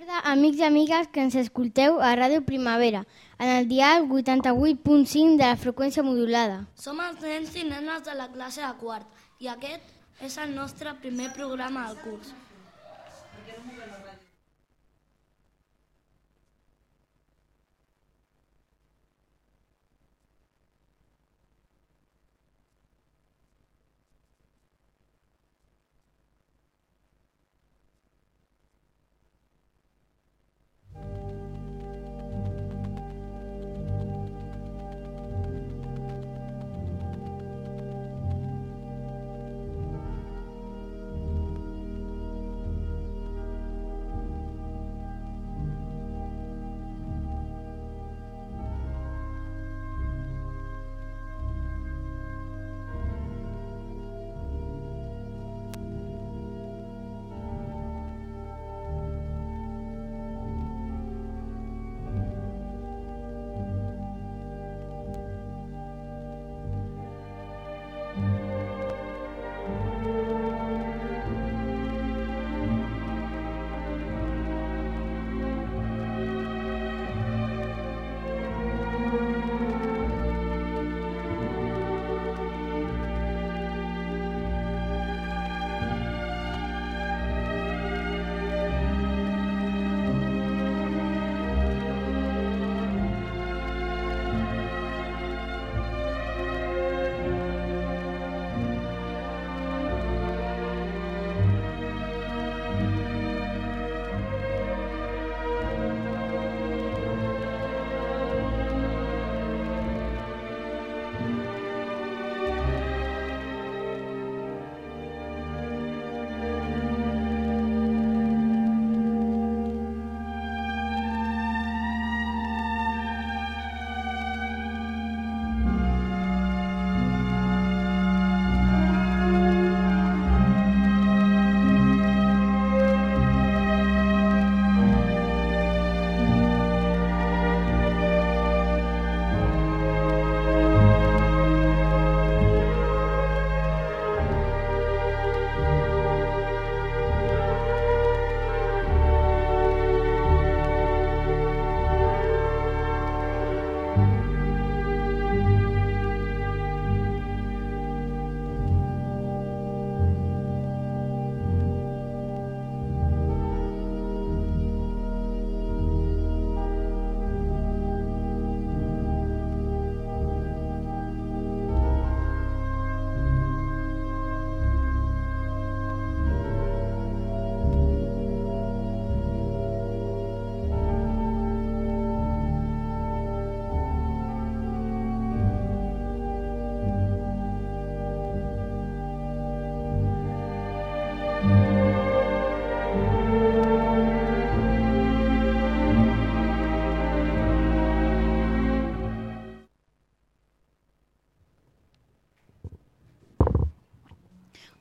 tarda, amics i amigues que ens escolteu a Ràdio Primavera, en el dial 88.5 de la freqüència modulada. Som els nens i nenes de la classe de quart i aquest és el nostre primer programa del curs.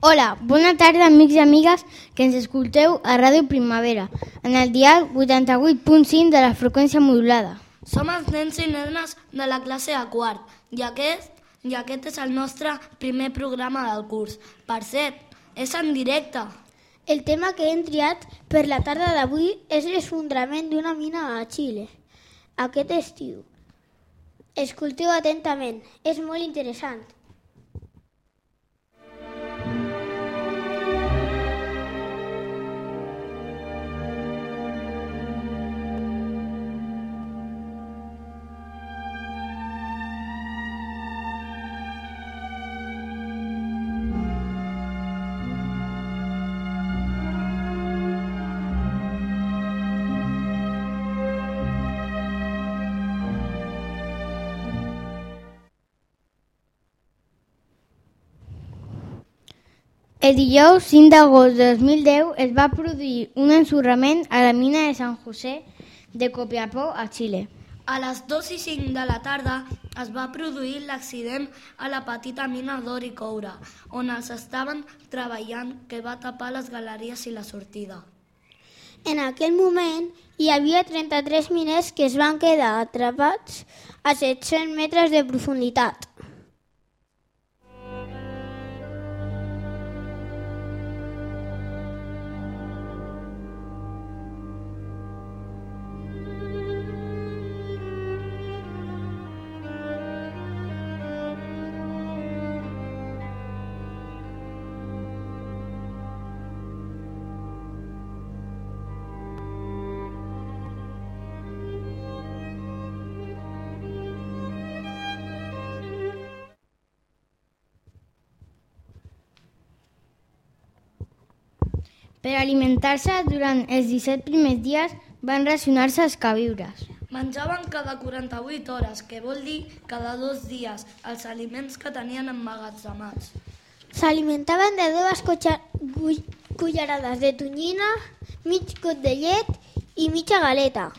Hola, bona tarda, amics i amigues que ens escolteu a Ràdio Primavera, en el dial 88.5 de la freqüència modulada. Som els nens i nenes de la classe de quart i aquest, i aquest és el nostre primer programa del curs. Per cert, és en directe. El tema que hem triat per la tarda d'avui és l'esfondrament d'una mina a Xile, aquest estiu. Escolteu atentament, és molt interessant. El dijous 5 d'agost de 2010 es va produir un ensorrament a la mina de San José de Copiapó, a Xile. A les 2 i 5 de la tarda es va produir l'accident a la petita mina d'or i coure, on els estaven treballant que va tapar les galeries i la sortida. En aquell moment hi havia 33 miners que es van quedar atrapats a 700 metres de profunditat. Per alimentar-se durant els 17 primers dies van racionar-se els queviures. Menjaven cada 48 hores, que vol dir cada dos dies, els aliments que tenien emmagatzemats. S'alimentaven de dues cullerades de tonyina, mig got de llet i mitja galeta.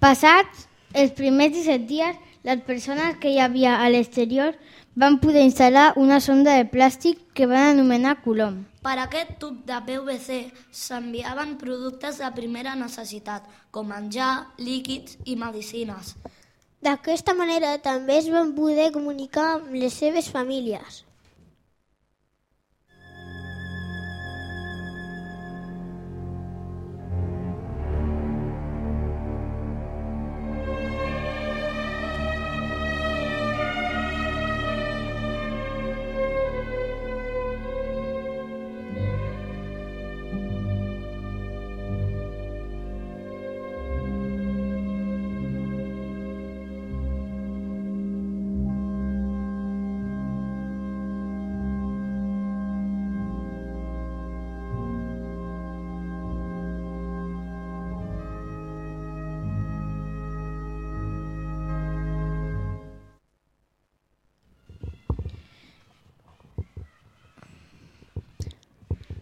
Passats els primers 17 dies, les persones que hi havia a l'exterior van poder instal·lar una sonda de plàstic que van anomenar Colom. Per aquest tub de PVC s'enviaven productes de primera necessitat, com menjar, líquids i medicines. D'aquesta manera també es van poder comunicar amb les seves famílies.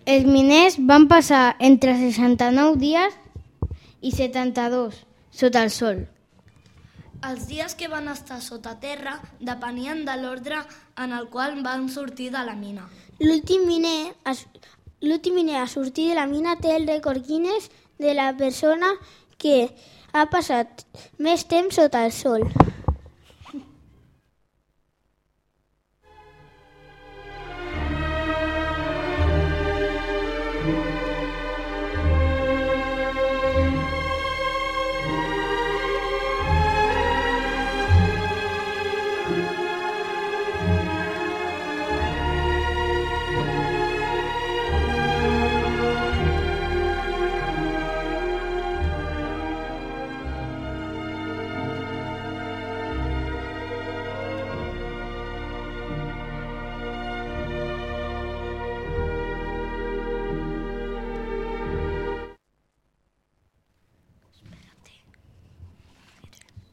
Els miners van passar entre 69 dies i 72 sota el sol. Els dies que van estar sota terra depenien de l'ordre en el qual van sortir de la mina. L'últim miner, l'últim miner a sortir de la mina té el rècord Guinness de la persona que ha passat més temps sota el sol.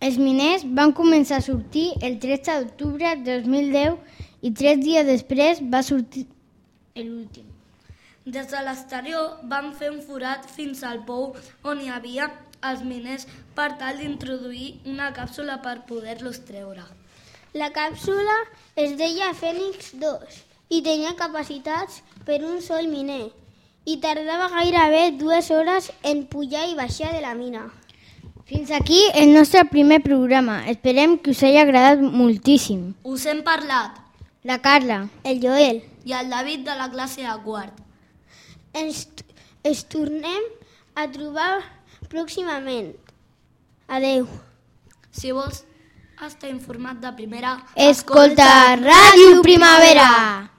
Els miners van començar a sortir el 13 d'octubre de 2010 i tres dies després va sortir l'últim. Des de l'exterior van fer un forat fins al pou on hi havia els miners per tal d'introduir una càpsula per poder-los treure. La càpsula es deia Fènix 2 i tenia capacitats per un sol miner i tardava gairebé dues hores en pujar i baixar de la mina. Fins aquí el nostre primer programa. Esperem que us hagi agradat moltíssim. Us hem parlat, La Carla. El Joel. i el David de la classe de quart. Ens, ens tornem a trobar pròximament. Adeu. Si vols estar informat de primera, Escolta Ràdio Primavera.